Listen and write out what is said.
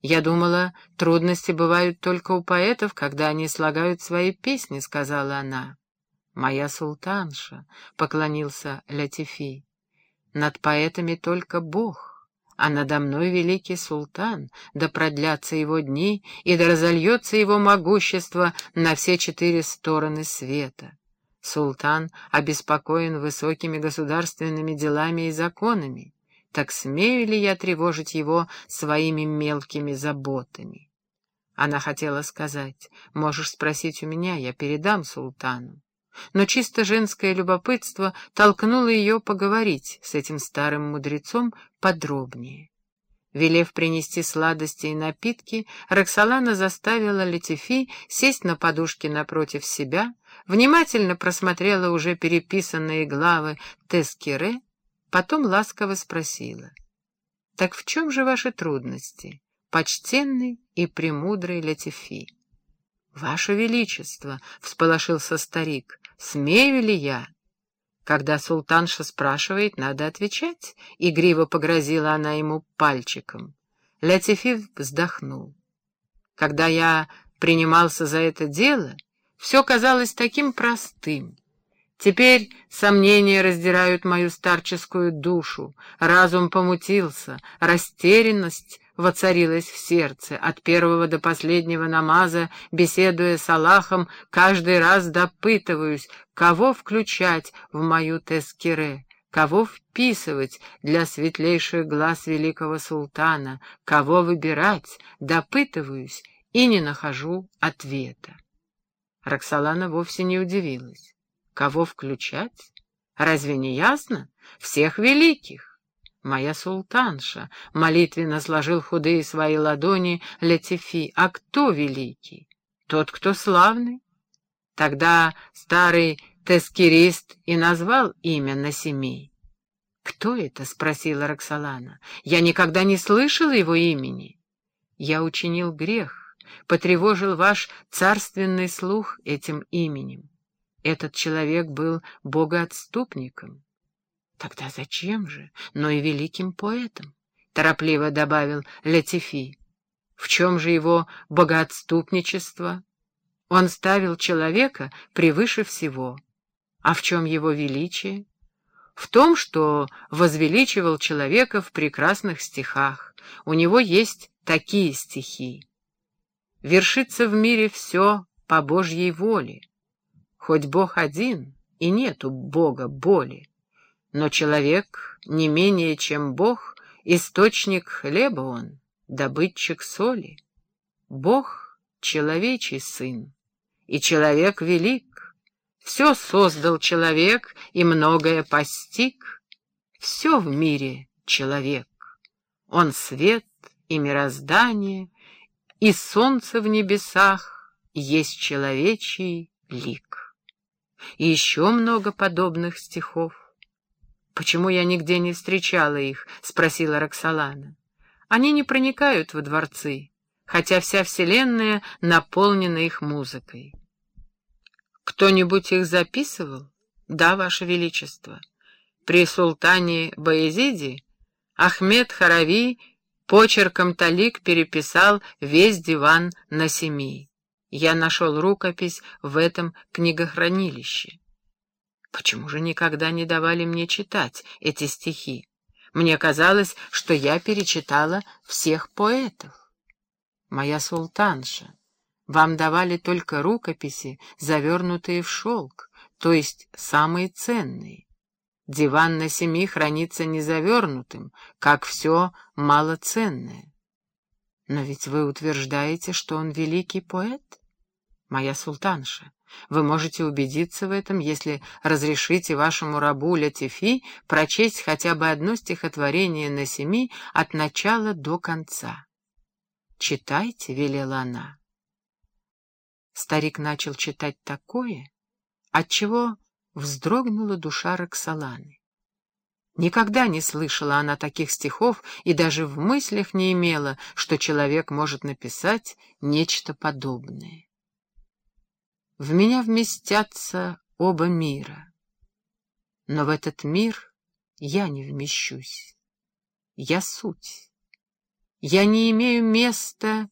«Я думала, трудности бывают только у поэтов, когда они слагают свои песни», — сказала она. «Моя султанша», — поклонился Латифи, — «над поэтами только Бог, а надо мной великий султан, да продлятся его дни, и да разольется его могущество на все четыре стороны света». Султан обеспокоен высокими государственными делами и законами так смею ли я тревожить его своими мелкими заботами? Она хотела сказать, можешь спросить у меня, я передам султану. Но чисто женское любопытство толкнуло ее поговорить с этим старым мудрецом подробнее. Велев принести сладости и напитки, Роксолана заставила Летифи сесть на подушке напротив себя, внимательно просмотрела уже переписанные главы Тескире Потом ласково спросила. «Так в чем же ваши трудности, почтенный и премудрый Латифи?» «Ваше Величество!» — всполошился старик. «Смею ли я?» Когда султанша спрашивает, надо отвечать, — игриво погрозила она ему пальчиком. Латифи вздохнул. Когда я принимался за это дело, все казалось таким простым. Теперь сомнения раздирают мою старческую душу, разум помутился, растерянность воцарилась в сердце. От первого до последнего намаза, беседуя с Аллахом, каждый раз допытываюсь, кого включать в мою тескире, кого вписывать для светлейших глаз великого султана, кого выбирать, допытываюсь и не нахожу ответа. Роксолана вовсе не удивилась. Кого включать? Разве не ясно? Всех великих. Моя султанша молитвенно сложил худые свои ладони Летифи. А кто великий? Тот, кто славный. Тогда старый тескирист и назвал имя Насими. «Кто это?» — спросила Роксолана. «Я никогда не слышала его имени. Я учинил грех, потревожил ваш царственный слух этим именем. Этот человек был богоотступником. Тогда зачем же, но и великим поэтом? Торопливо добавил Летифи. В чем же его богоотступничество? Он ставил человека превыше всего. А в чем его величие? В том, что возвеличивал человека в прекрасных стихах. У него есть такие стихи. Вершится в мире все по Божьей воле. Хоть Бог один, и нету Бога боли, но человек не менее, чем Бог, источник хлеба он, добытчик соли. Бог — человечий сын, и человек велик. Все создал человек и многое постиг. Все в мире человек. Он свет и мироздание, и солнце в небесах есть человечий лик и еще много подобных стихов. «Почему я нигде не встречала их?» — спросила Роксолана. «Они не проникают во дворцы, хотя вся вселенная наполнена их музыкой». «Кто-нибудь их записывал?» «Да, Ваше Величество. При султане Баязиде Ахмед Харави почерком талик переписал весь диван на семи. Я нашел рукопись в этом книгохранилище. Почему же никогда не давали мне читать эти стихи? Мне казалось, что я перечитала всех поэтов. Моя султанша, вам давали только рукописи, завернутые в шелк, то есть самые ценные. Диван на семи хранится незавернутым, как все малоценное. Но ведь вы утверждаете, что он великий поэт? Моя султанша, вы можете убедиться в этом, если разрешите вашему рабу Латифи прочесть хотя бы одно стихотворение на семи от начала до конца. «Читайте», — велела она. Старик начал читать такое, отчего вздрогнула душа Роксоланы. Никогда не слышала она таких стихов и даже в мыслях не имела, что человек может написать нечто подобное. В меня вместятся оба мира, но в этот мир я не вмещусь. Я суть. Я не имею места